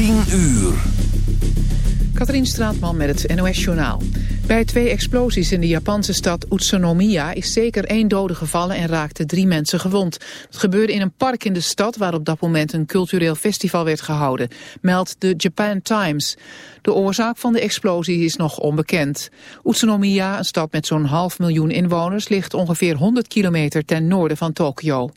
10 uur. Katrien Straatman met het NOS-journaal. Bij twee explosies in de Japanse stad Utsunomiya is zeker één dode gevallen en raakten drie mensen gewond. Het gebeurde in een park in de stad waar op dat moment een cultureel festival werd gehouden, meldt de Japan Times. De oorzaak van de explosie is nog onbekend. Utsunomiya, een stad met zo'n half miljoen inwoners, ligt ongeveer 100 kilometer ten noorden van Tokio.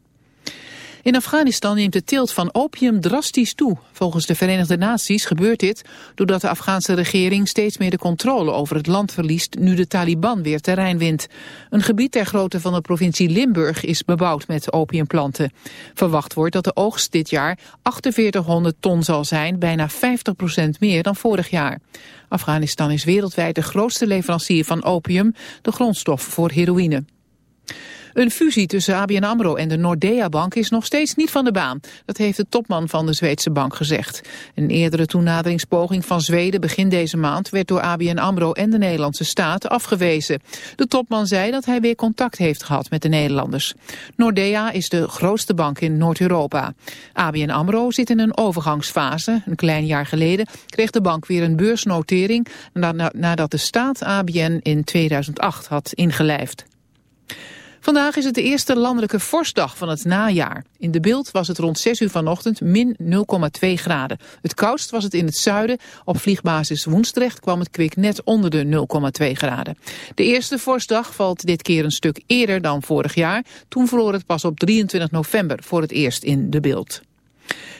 In Afghanistan neemt de teelt van opium drastisch toe. Volgens de Verenigde Naties gebeurt dit doordat de Afghaanse regering steeds meer de controle over het land verliest nu de Taliban weer terrein wint. Een gebied ter grootte van de provincie Limburg is bebouwd met opiumplanten. Verwacht wordt dat de oogst dit jaar 4800 ton zal zijn, bijna 50% meer dan vorig jaar. Afghanistan is wereldwijd de grootste leverancier van opium, de grondstof voor heroïne. Een fusie tussen ABN AMRO en de Nordea-bank is nog steeds niet van de baan. Dat heeft de topman van de Zweedse bank gezegd. Een eerdere toenaderingspoging van Zweden begin deze maand... werd door ABN AMRO en de Nederlandse staat afgewezen. De topman zei dat hij weer contact heeft gehad met de Nederlanders. Nordea is de grootste bank in Noord-Europa. ABN AMRO zit in een overgangsfase. Een klein jaar geleden kreeg de bank weer een beursnotering... nadat de staat ABN in 2008 had ingelijfd. Vandaag is het de eerste landelijke vorstdag van het najaar. In de beeld was het rond 6 uur vanochtend min 0,2 graden. Het koudst was het in het zuiden. Op vliegbasis Woensdrecht kwam het kwik net onder de 0,2 graden. De eerste vorstdag valt dit keer een stuk eerder dan vorig jaar. Toen verloor het pas op 23 november voor het eerst in de beeld.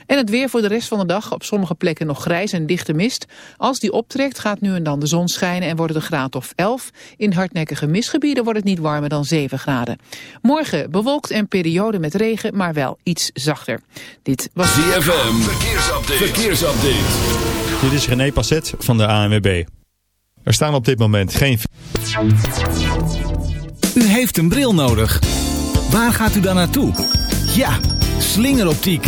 En het weer voor de rest van de dag. Op sommige plekken nog grijs en dichte mist. Als die optrekt gaat nu en dan de zon schijnen en wordt het een graad of 11. In hardnekkige mistgebieden wordt het niet warmer dan 7 graden. Morgen bewolkt en periode met regen, maar wel iets zachter. Dit was ZFM. Verkeersupdate. Verkeersupdate. Dit is René Passet van de ANWB. Er staan op dit moment geen... U heeft een bril nodig. Waar gaat u dan naartoe? Ja, slingeroptiek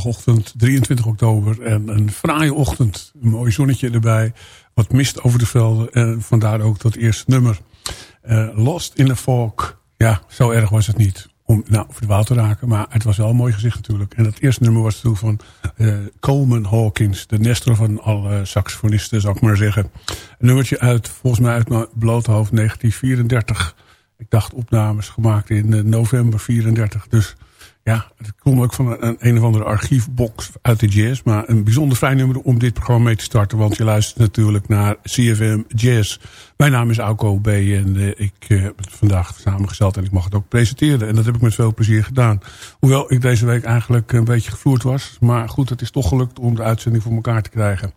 Zondagochtend 23 oktober. En een fraaie ochtend. Een mooi zonnetje erbij. Wat mist over de velden. En vandaar ook dat eerste nummer. Uh, Lost in the Fog. Ja, zo erg was het niet. Om nou, verdwaald te raken. Maar het was wel een mooi gezicht natuurlijk. En dat eerste nummer was toen van uh, Coleman Hawkins. De Nestor van alle saxofonisten, zou ik maar zeggen. Een nummertje uit, volgens mij uit mijn blote hoofd, 1934. Ik dacht opnames gemaakt in uh, november 34. Dus ja, het komt ook van een, een of andere archiefbox uit de jazz. Maar een bijzonder fijn nummer om dit programma mee te starten. Want je luistert natuurlijk naar CFM Jazz. Mijn naam is Auko B. En uh, ik uh, heb het vandaag samengesteld en ik mag het ook presenteren. En dat heb ik met veel plezier gedaan. Hoewel ik deze week eigenlijk een beetje gevloerd was. Maar goed, het is toch gelukt om de uitzending voor elkaar te krijgen.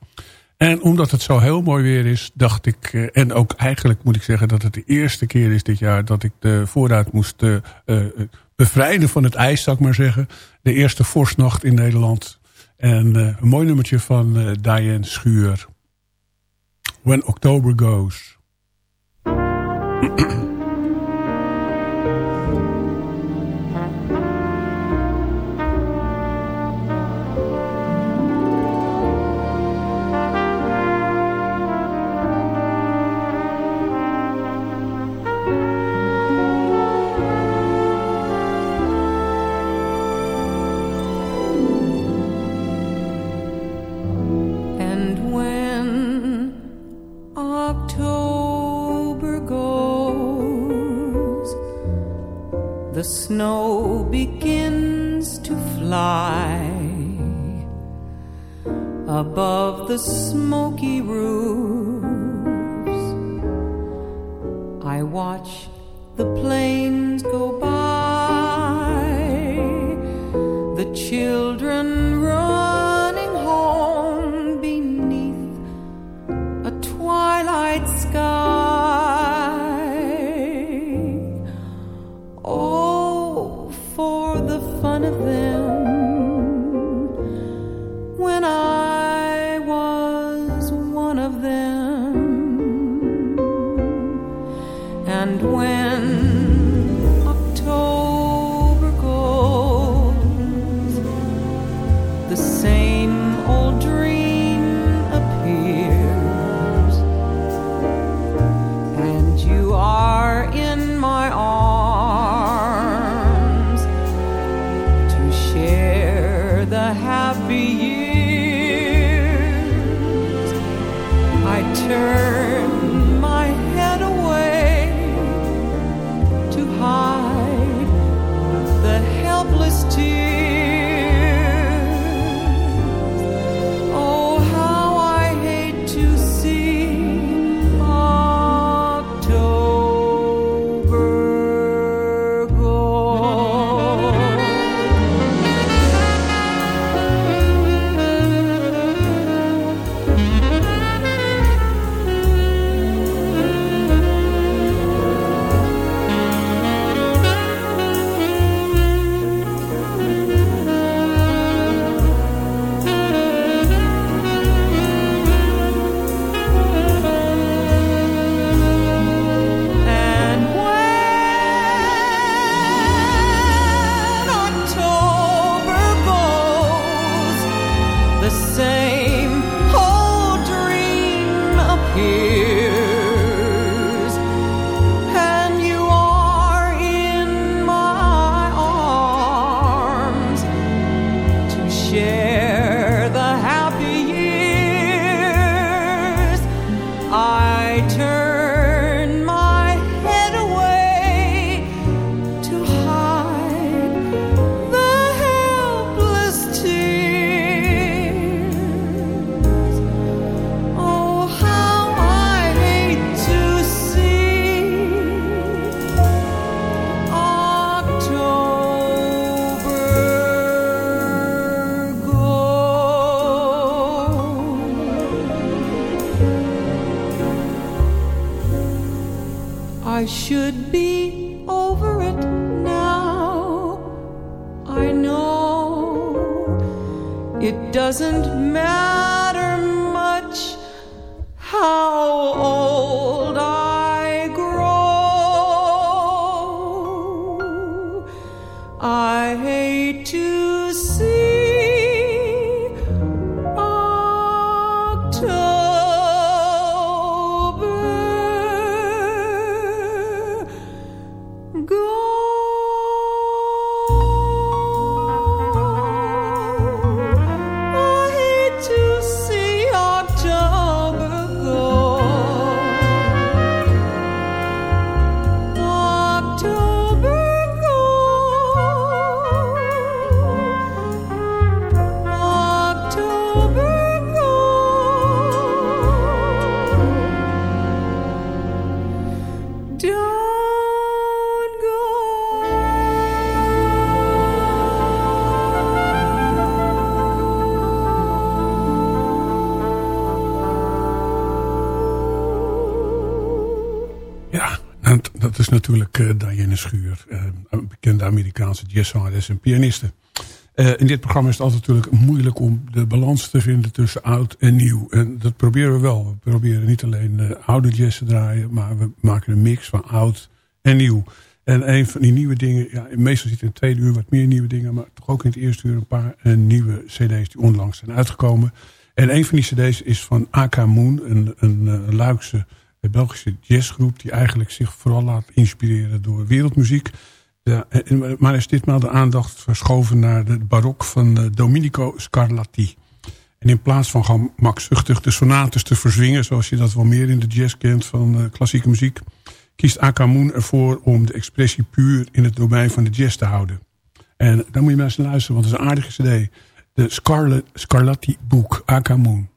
En omdat het zo heel mooi weer is, dacht ik... Uh, en ook eigenlijk moet ik zeggen dat het de eerste keer is dit jaar... dat ik de voorraad moest bevrijden van het ijs, zou ik maar zeggen. De eerste vorstnacht in Nederland. En een mooi nummertje van Diane Schuur. When October Goes. lie above the smoky roofs. I watch the planes go by, the children. Should be over it now. I know it doesn't matter Schuur. eh, een bekende Amerikaanse jazzzangeres en pianiste. Eh, in dit programma is het altijd natuurlijk moeilijk om de balans te vinden tussen oud en nieuw. En dat proberen we wel. We proberen niet alleen eh, oude jazz te draaien, maar we maken een mix van oud en nieuw. En een van die nieuwe dingen, ja, meestal zit in het tweede uur wat meer nieuwe dingen, maar toch ook in het eerste uur een paar nieuwe cd's die onlangs zijn uitgekomen. En een van die cd's is van AK Moon, een, een, Luikse eh, Belgische jazzgroep die eigenlijk zich vooral laat inspireren door wereldmuziek. En- maar is ditmaal de aandacht verschoven naar de barok van eh, Domenico Scarlatti. En in plaats van gewoon makzuchtig de sonates te verzwingen... zoals je dat wel meer in de jazz kent van eh, klassieke muziek... kiest Akamoon ervoor om de expressie puur in het domein van de jazz te houden. En daar moet je maar eens luisteren, want het is een aardige cd. De Scarlatti boek, Akamoon.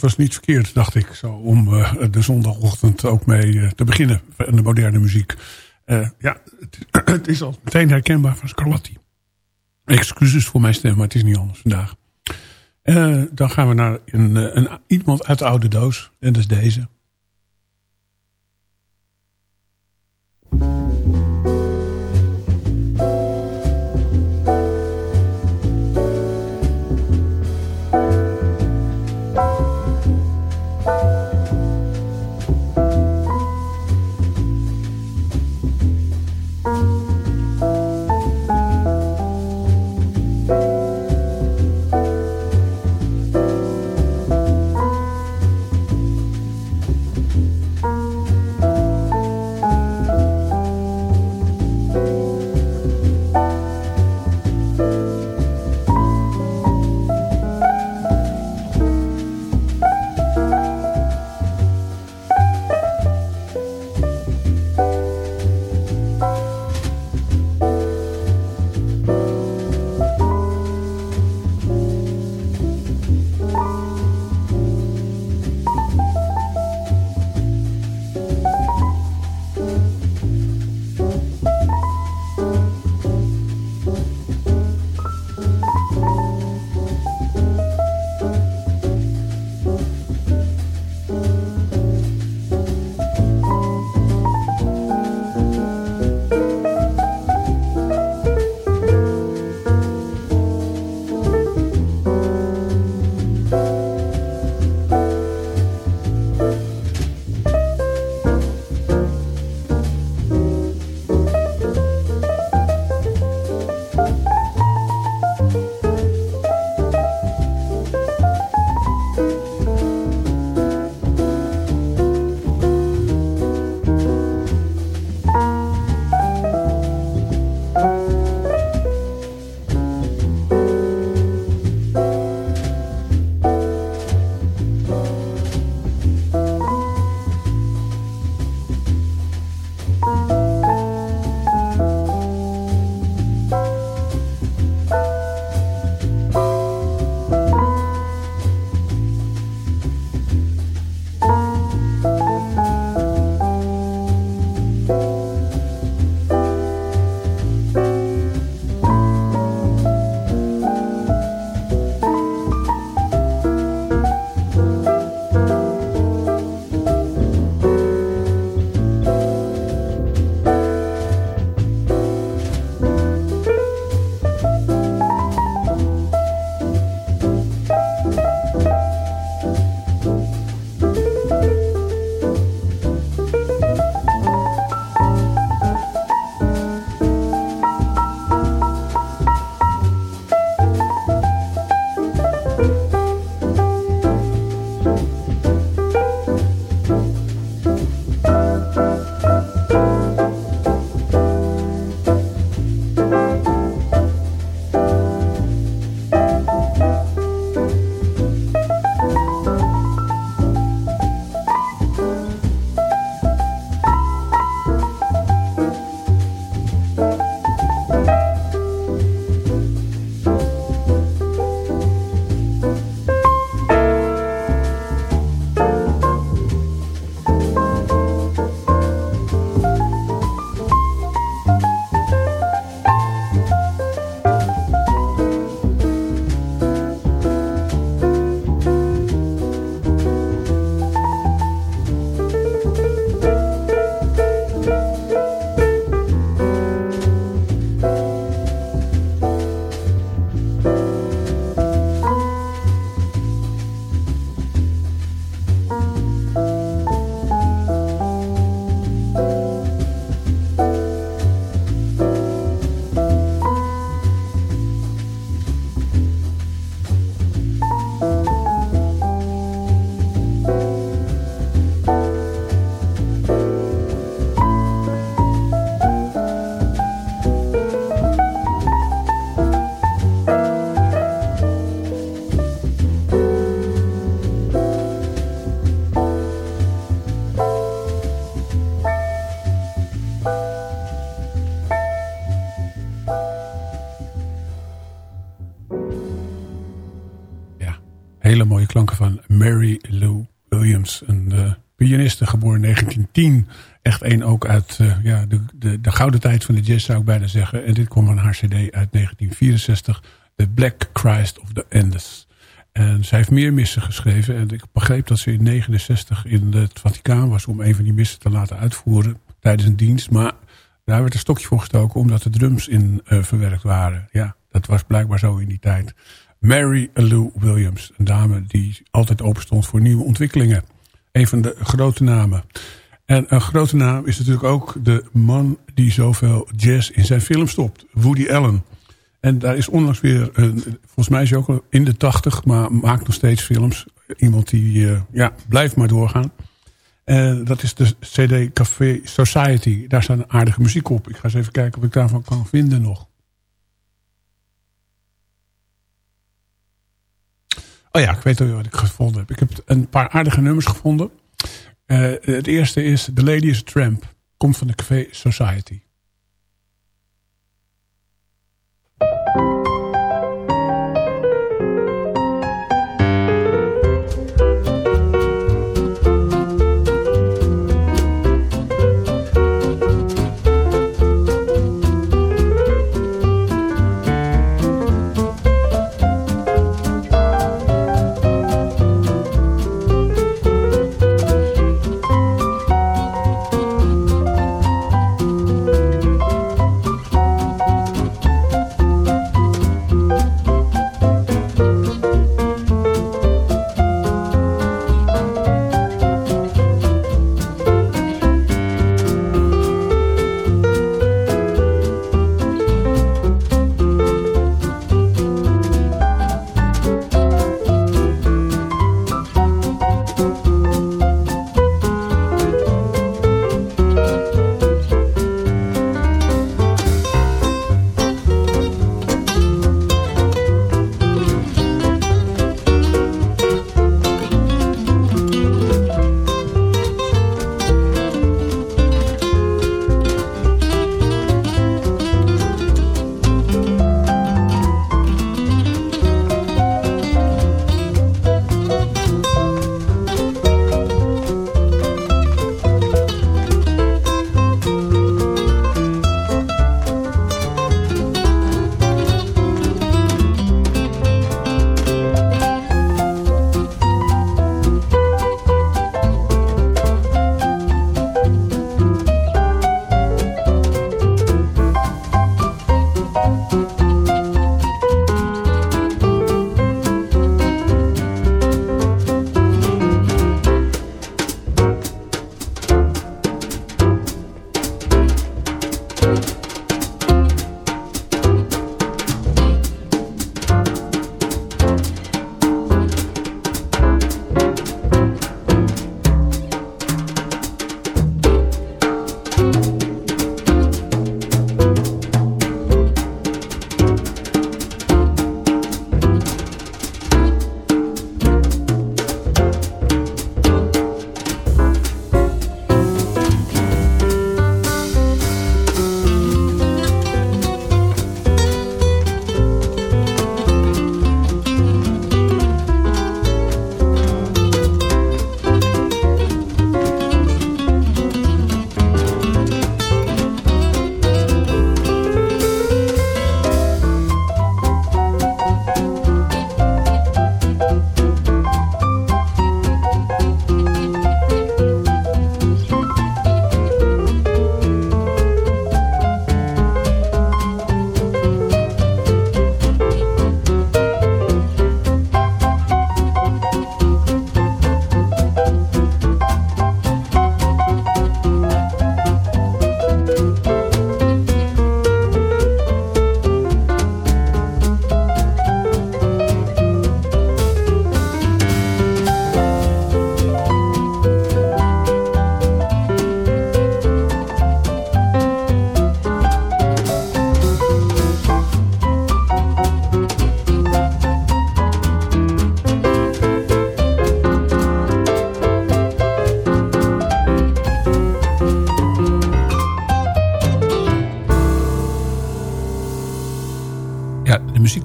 Dat was niet verkeerd, dacht ik. Zo, om eh, de zondagochtend ook mee eh, te beginnen. En de moderne muziek. Eh, ja, het, het is al meteen herkenbaar van Scarlatti. Excuses voor mijn stem, maar het is niet anders vandaag. Dan gaan we naar een, een, iemand uit de oude doos. En dat is deze. Van Mary Lou Williams. Een uh, pianiste, geboren in 1910. Echt één ook uit uh, ja, de, de, de gouden tijd van de jazz zou ik bijna zeggen. En dit kwam van haar cd uit 1964. The Black Christ of the Andes. En zij heeft meer missen geschreven. En ik begreep dat ze in 69 in het Vaticaan was... om een van die missen te laten uitvoeren tijdens een dienst. Maar daar werd een stokje voor gestoken... omdat de drums in uh, verwerkt waren. Ja, dat was blijkbaar zo in die tijd. Mary Lou Williams. Een dame die altijd open stond voor nieuwe ontwikkelingen. Een van de grote namen. En een grote naam is natuurlijk ook de man die zoveel jazz in zijn film stopt. Woody Allen. En daar is onlangs weer, een, volgens mij is hij ook in de tachtig, maar maakt nog steeds films. Iemand die, uh, ja, blijft maar doorgaan. En dat is de CD Café Society. Daar staat een aardige muziek op. Ik ga eens even kijken of ik daarvan kan vinden nog. Oh ja, ik weet al wat ik gevonden heb. Ik heb een paar aardige nummers gevonden. Uh, het eerste is The Lady is a Tramp. Komt van de Café Society.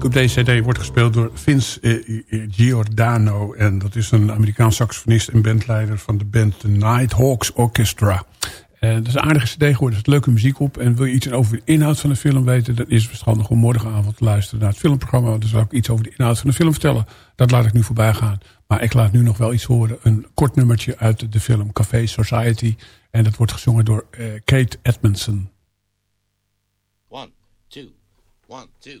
Op deze cd wordt gespeeld door Vince eh, eh, Giordano. En dat is een Amerikaans saxofonist en bandleider van de band The Nighthawks Orchestra. En dat is een aardige cd geworden, er zit leuke muziek op. En wil je iets over de inhoud van de film weten... dan is het verstandig om morgenavond te luisteren naar het filmprogramma. Dan zal ik iets over de inhoud van de film vertellen. Dat laat ik nu voorbij gaan. Maar ik laat nu nog wel iets horen. Een kort nummertje uit de film Café Society. En dat wordt gezongen door eh, Kate Edmondson. One, two, one, two.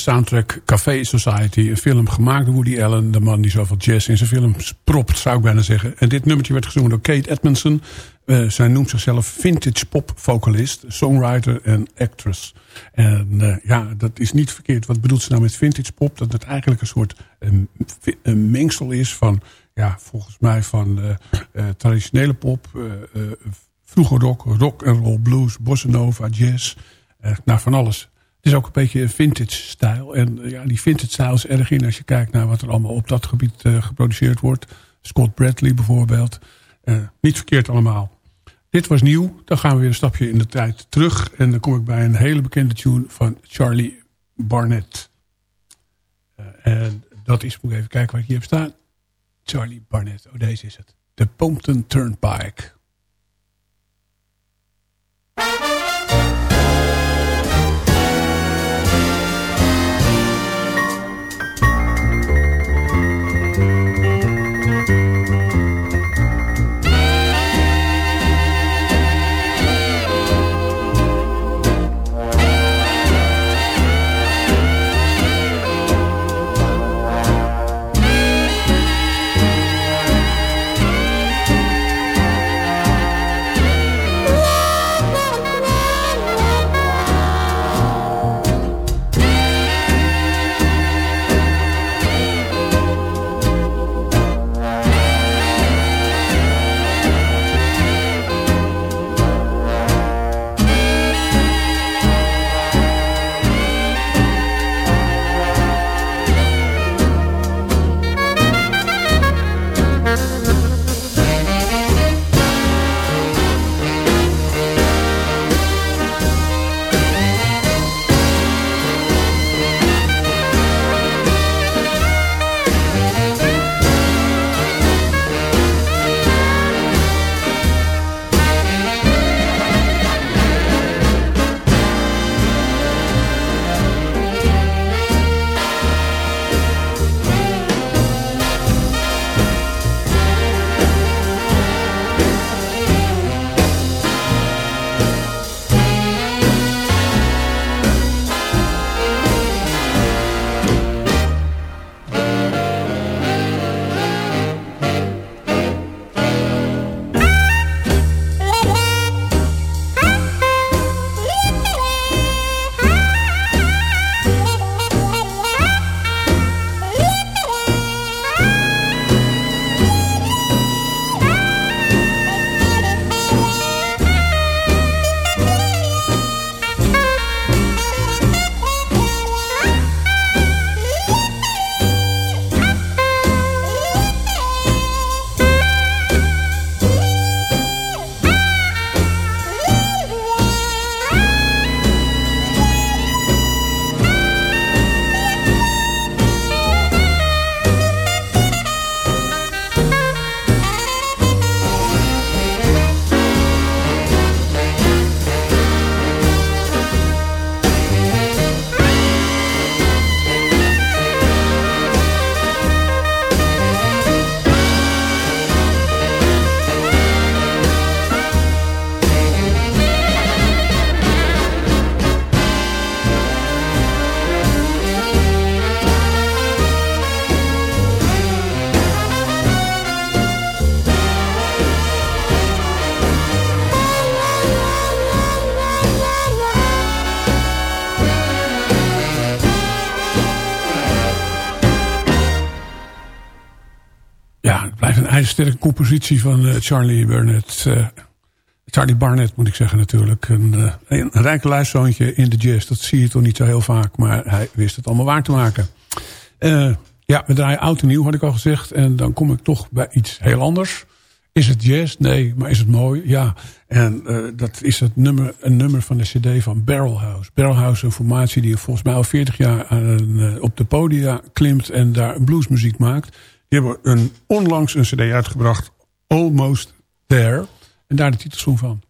soundtrack Café Society. Een film gemaakt door Woody Allen. De man die zoveel jazz in zijn films propt, zou ik bijna zeggen. En dit nummertje werd gezongen door Kate Edmondson. Eh, zij noemt zichzelf vintage pop vocalist, songwriter en actress. En eh, ja, dat is niet verkeerd. Wat bedoelt ze nou met vintage pop? Dat het eigenlijk een soort een mengsel is van, ja, volgens mij van eh, traditionele pop, eh, eh, vroege rock, rock and roll, blues, bossa nova, jazz. nou, van alles. Het is ook een beetje vintage stijl. En ja, die vintage stijl is erg in als je kijkt naar wat er allemaal op dat gebied eh, geproduceerd wordt. Scott Bradley bijvoorbeeld. Eh, niet verkeerd allemaal. Dit was nieuw. Dan gaan we weer een stapje in de tijd terug. En dan kom ik bij een hele bekende tune van Charlie Barnett. Eh, en dat is, moet ik even kijken wat ik hier heb staan. Charlie Barnett. Oh, deze is het. De Pompton Turnpike. IJzersterke compositie van eh, Charlie Burnett. eh, Charlie Barnett moet ik zeggen natuurlijk. Een, eh, een rijke luiszoontje in de jazz. Dat zie je toch niet zo heel vaak. Maar hij wist het allemaal waar te maken. Ja, we draaien oud en nieuw had ik al gezegd. En dan kom ik toch bij iets heel anders. Is het jazz? Nee. Maar is het mooi? Ja. En dat is het nummer, een nummer van de cd van Barrelhouse. Barrelhouse, een formatie die volgens mij al 40 jaar aan, op de podia klimt en daar bluesmuziek maakt. Die hebben een, onlangs een cd uitgebracht, Almost There. En daar de titelsong van.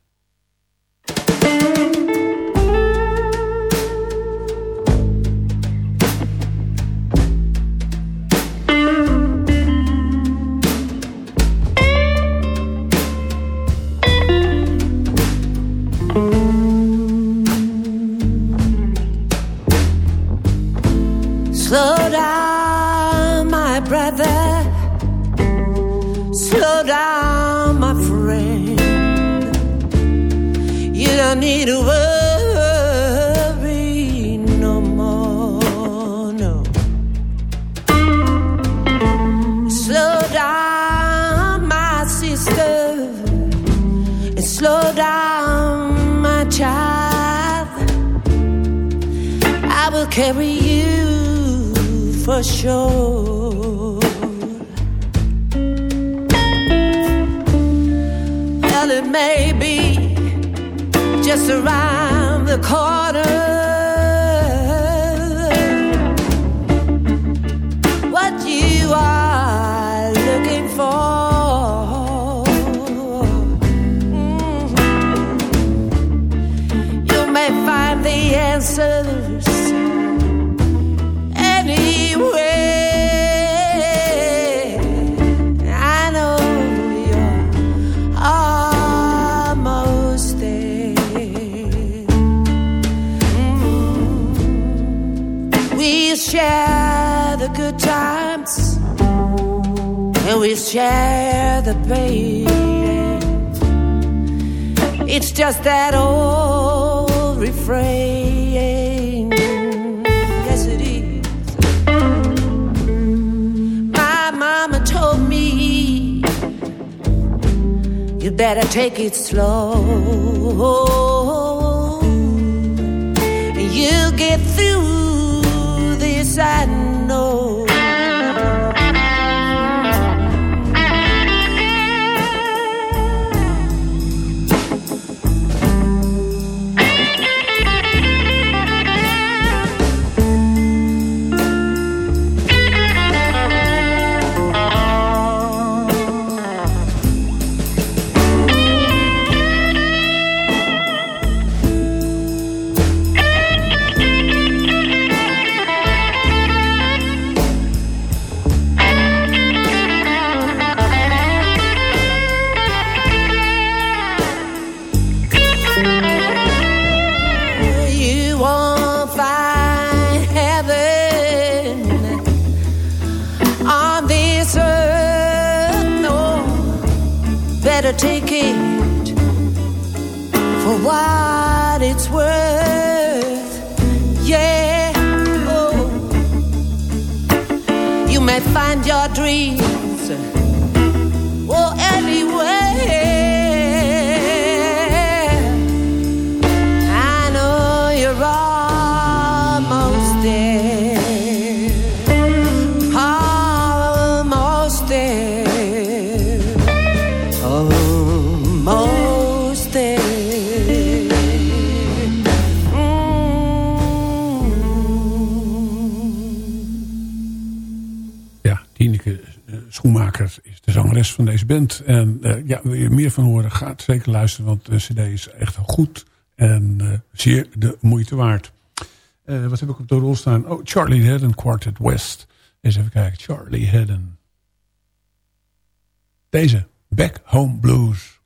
It slow. free. En eh, ja, wil je meer van horen, ga zeker luisteren. Want de cd is echt goed en eh, zeer de moeite waard. Eh, wat heb ik op de rol staan? Oh, Charlie Haddon Quartet West. Eens even kijken. Charlie Haddon. Deze. Back Home Blues.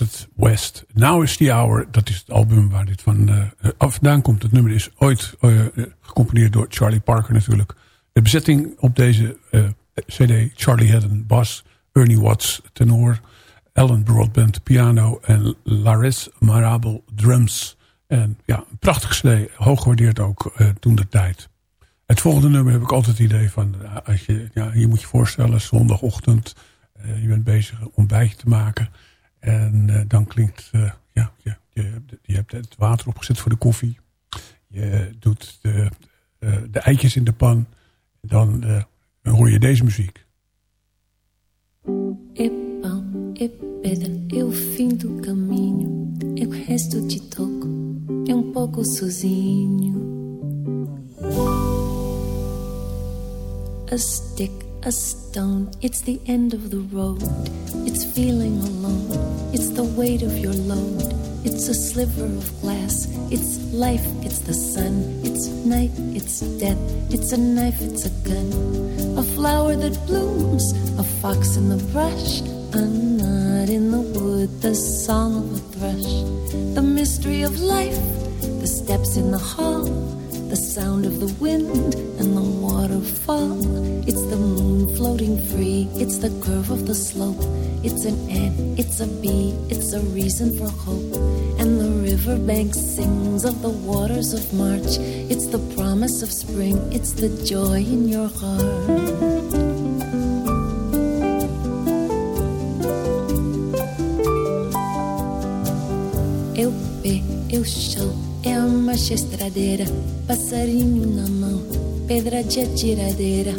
Quartet West. Now is the Hour, dat is het album waar dit van uh, vandaan komt. Het nummer is ooit uh, gecomponeerd door Charlie Parker natuurlijk. De bezetting op deze cd, Charlie Haddon bas, Ernie Watts tenor, Alan Broadbent piano en Laris Marable drums. En ja, een prachtig cd, hoog gewaardeerd ook toen de tijd. Het volgende nummer heb ik altijd het idee van, als je, ja, je moet je voorstellen, zondagochtend je bent bezig een ontbijtje te maken. En uh, dan klinkt, uh, ja, je, je, je, hebt het water opgezet voor de koffie. Je doet de, de eitjes in de pan. Dan hoor je deze muziek. Epa, e pedra, eu fim do caminho. Eu resto te toco, é um pouco sozinho. A stick a stone. It's the end of the road. It's feeling alone. It's the weight of your load. It's a sliver of glass. It's life. It's the sun. It's night. It's death. It's a knife. It's a gun. A flower that blooms. A fox in the brush. A nut in the wood. The song of a thrush. The mystery of life. The steps in the hall the sound of the wind and the waterfall. It's the moon floating free, it's the curve of the slope. It's an ant, it's a bee, it's a reason for hope. And the riverbank sings of the waters of March. It's the promise of spring, it's the joy in your heart. Eu pé, eu é uma marcha estradeira, passarinho na mão, pedra de atiradeira.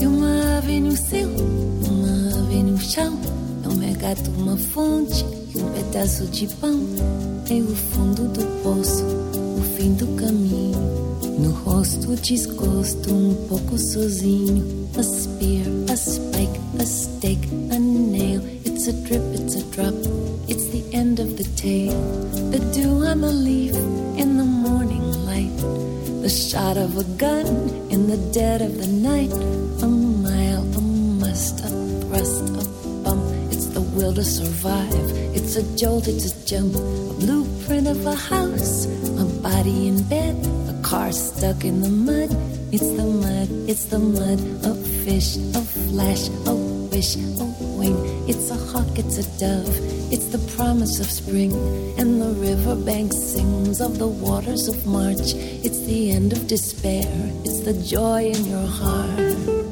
E uma ave no céu, uma ave no chão. É um mercado, uma fonte e um pedaço de pão. É o fundo do poço, o fim do caminho. No rosto desgosto, um pouco sozinho. A spear, a spike, a stake, a nail. It's a drip, it's a drop. It's the end of the tale. The dew on the leaf in the morning light. The shot of a gun in the dead of the night. A mile, a must, a thrust, a bump. It's the will to survive. It's a jolt, it's a jump. A blueprint of a house, a body in bed, a car stuck in the mud. It's the mud, it's the mud. A fish, a flash, a wish, a wing. It's a hawk, it's a dove. It's the promise of spring, and the riverbank sings of the waters of March. It's the end of despair, it's the joy in your heart.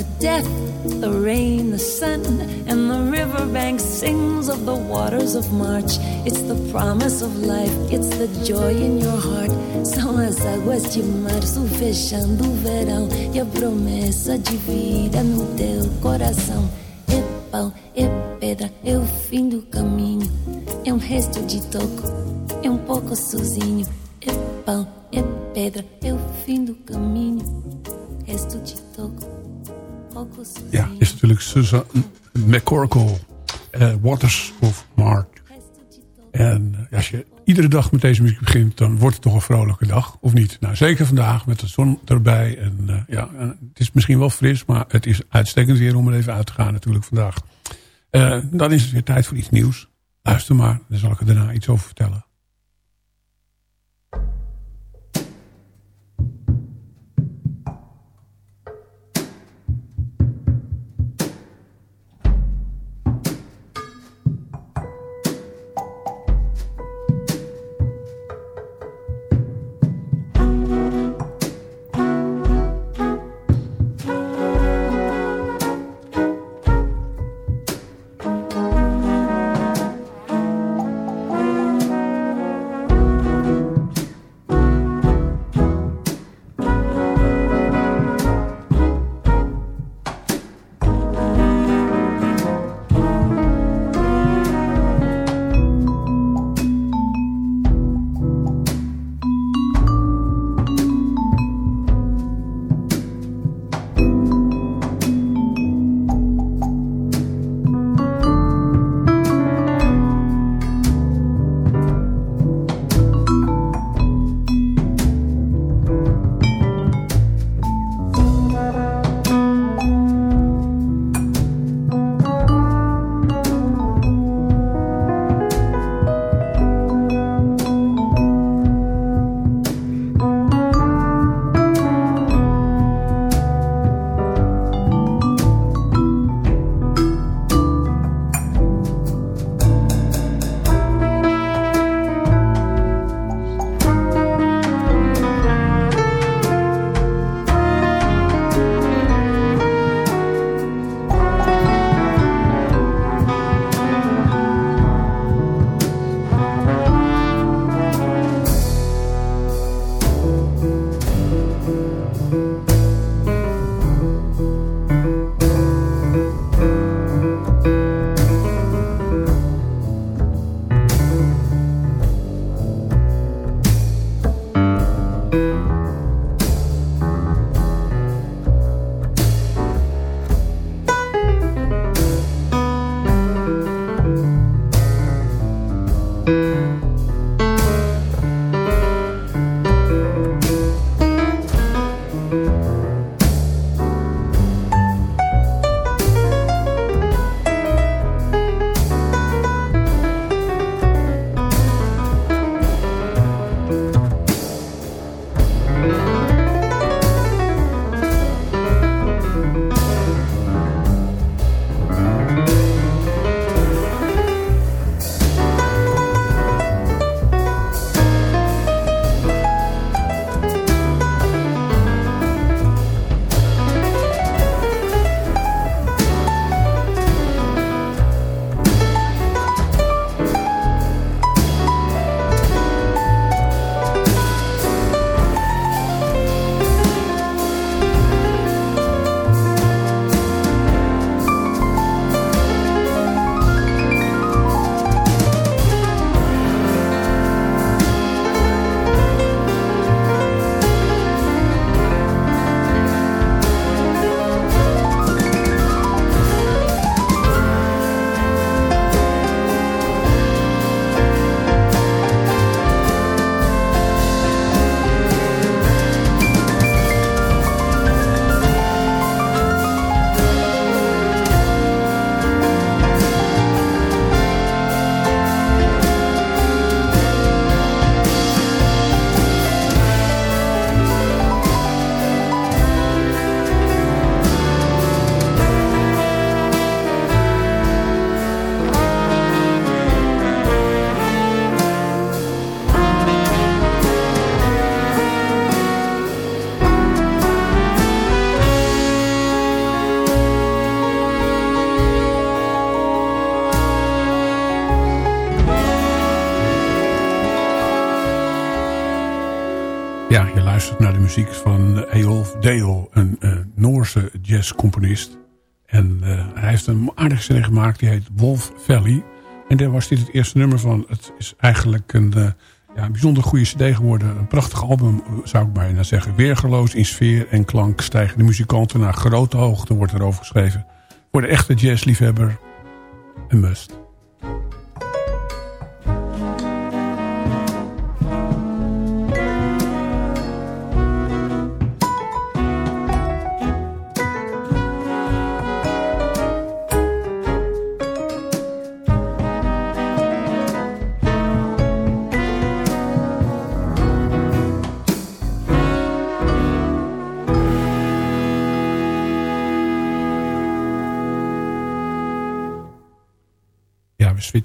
death, the rain, the sun, and the riverbank sings of the waters of March. It's the promise of life, it's the joy in your heart. São as águas de março fechando o verão e a promessa de vida no teu coração. É pau, é pedra, é o fim do caminho. É um resto de toco, é um pouco sozinho. É pau, é pedra, é o fim do caminho. Resto de toco. Ja, is natuurlijk Susan McCorkle, uh, Waters of March. En als je iedere dag met deze muziek begint, dan wordt het toch een vrolijke dag, of niet? Nou, zeker vandaag met de zon erbij. En uh, ja, het is misschien wel fris, maar het is uitstekend weer om er even uit te gaan natuurlijk vandaag. Dan is het weer tijd voor iets nieuws. Luister maar, dan zal ik er daarna iets over vertellen. Ja, je luistert naar de muziek van Eolf Deo, een uh, Noorse jazzcomponist. En uh, hij heeft een aardige CD gemaakt, die heet Wolf Valley. En daar was dit het eerste nummer van. Het is eigenlijk een, ja, bijzonder goede cd geworden. Een prachtig album, zou ik bijna zeggen. Weergeloos in sfeer en klank stijgen de muzikanten naar grote hoogte, wordt erover geschreven. Voor de echte jazzliefhebber, een must.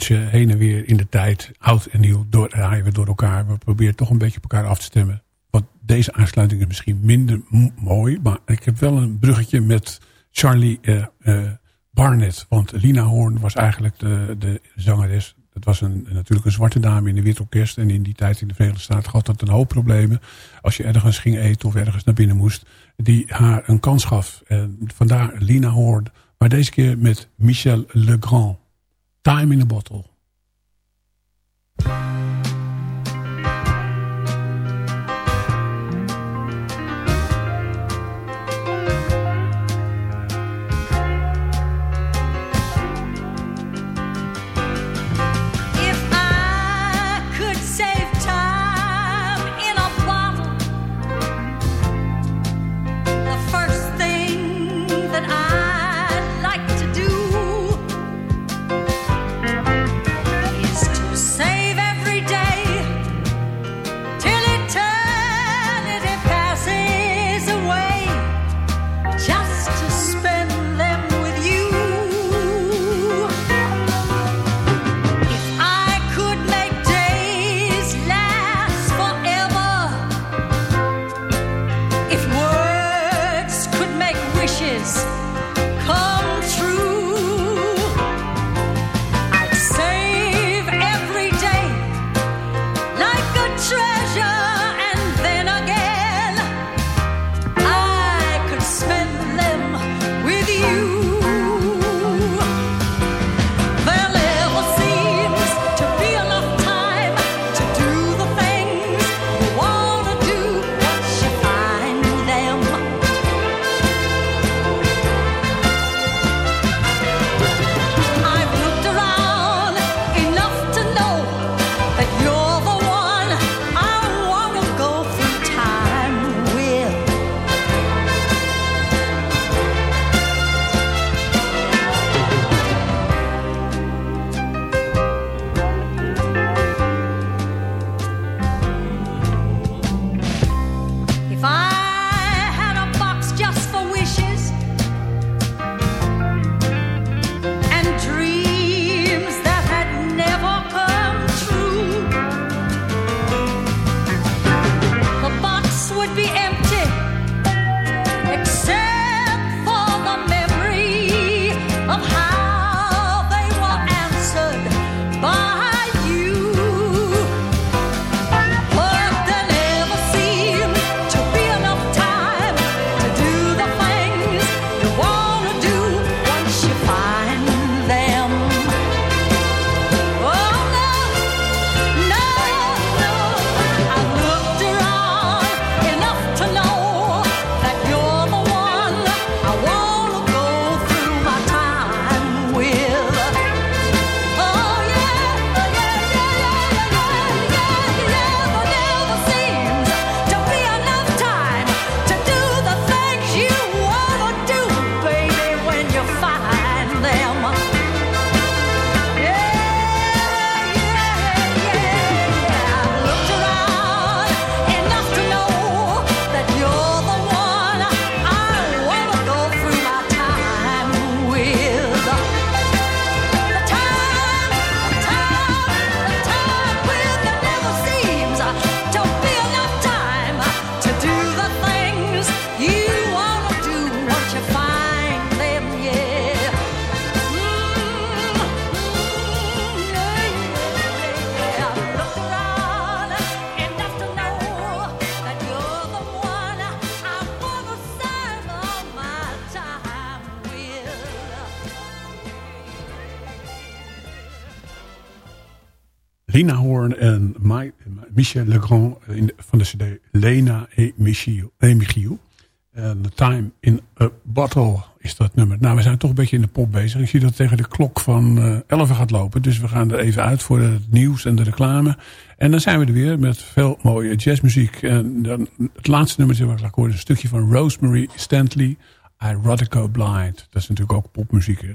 Heen en weer in de tijd. Oud en nieuw doordraaien we door elkaar. We proberen toch een beetje op elkaar af te stemmen. Want deze aansluiting is misschien minder mooi. Maar ik heb wel een bruggetje met Charlie uh, Barnett. Want Lina Horn was eigenlijk de, de zangeres. Dat was een, natuurlijk een zwarte dame in de Wit Orkest. En in die tijd in de Verenigde Staten had dat een hoop problemen. Als je ergens ging eten of ergens naar binnen moest. Die haar een kans gaf. En vandaar Lina Horn. Maar deze keer met Michel Legrand. Time in a Bottle. I'm high. Michel Legrand in, van de cd Lena et Michiel. Michiel. En The Time in a Bottle is dat nummer. Nou, we zijn toch een beetje in de pop bezig. Ik zie dat tegen de klok van uh, 11 gaat lopen. Dus we gaan er even uit voor het nieuws en de reclame. En dan zijn we er weer met veel mooie jazzmuziek. En dan het laatste nummer wat ik laat horen is een stukje van Rosemary Stanley. Erotica Blind. Dat is natuurlijk ook popmuziek, hè?